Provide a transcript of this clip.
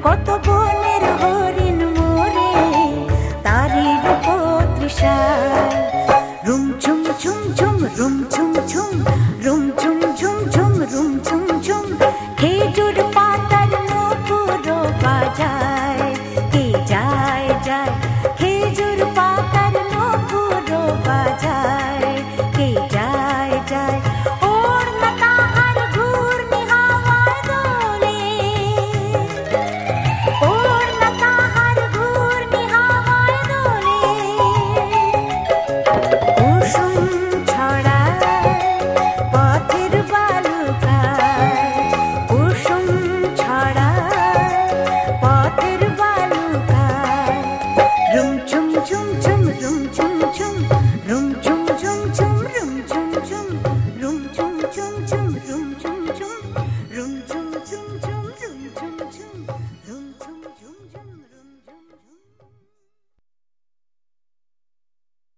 Quanto Cotobone.